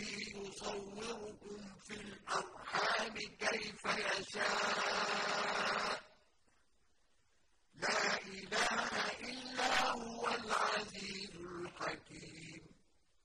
الذي يصوركم في الأرحام كيف يشاء